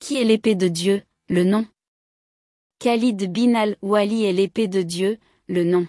Qui est l'épée de Dieu? Le nom. Khalid bin al-Wali est l'épée de Dieu, le nom.